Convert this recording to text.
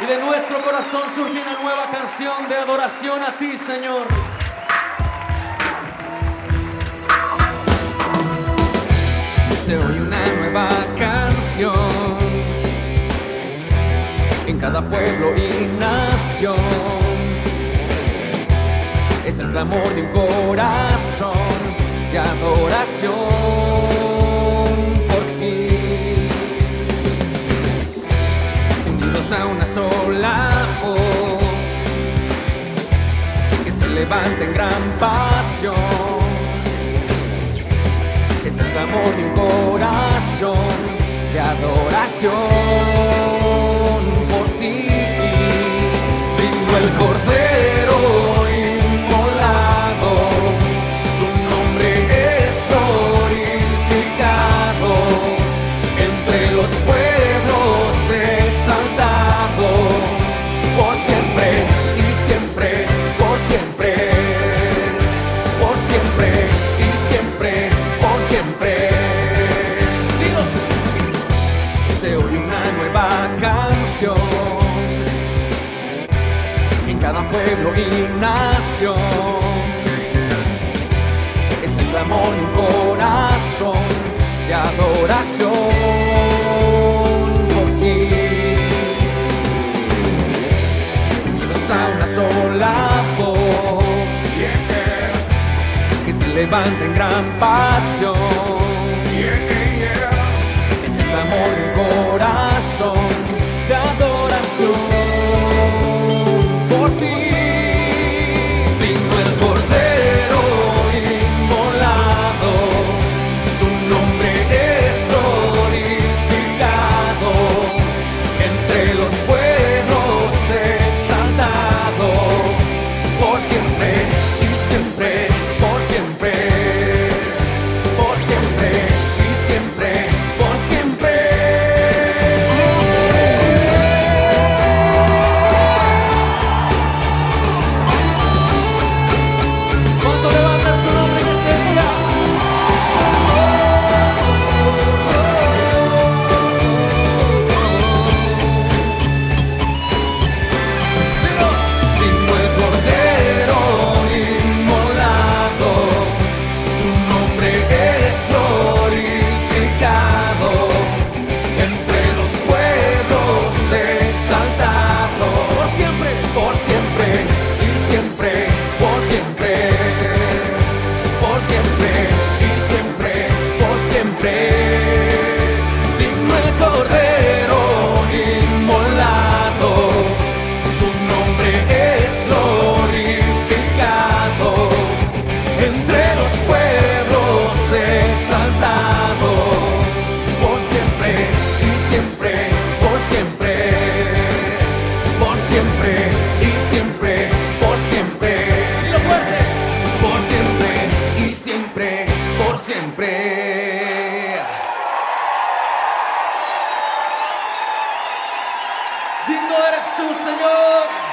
Y de nuestro corazón surge una nueva canción de adoración a ti, Señor. Se oye una nueva canción en cada pueblo y nación. Es el clamor de un corazón de adoración A una sola voz que se levanta en gran pasión es el clamor de un corazón de adoración en cada pueblo y nación. Es el clamor de un corazón de adoración por ti. Unidos a una sola voz que se levanta en gran pasión. Por siempre, siempre. Digno eres tú, Señor.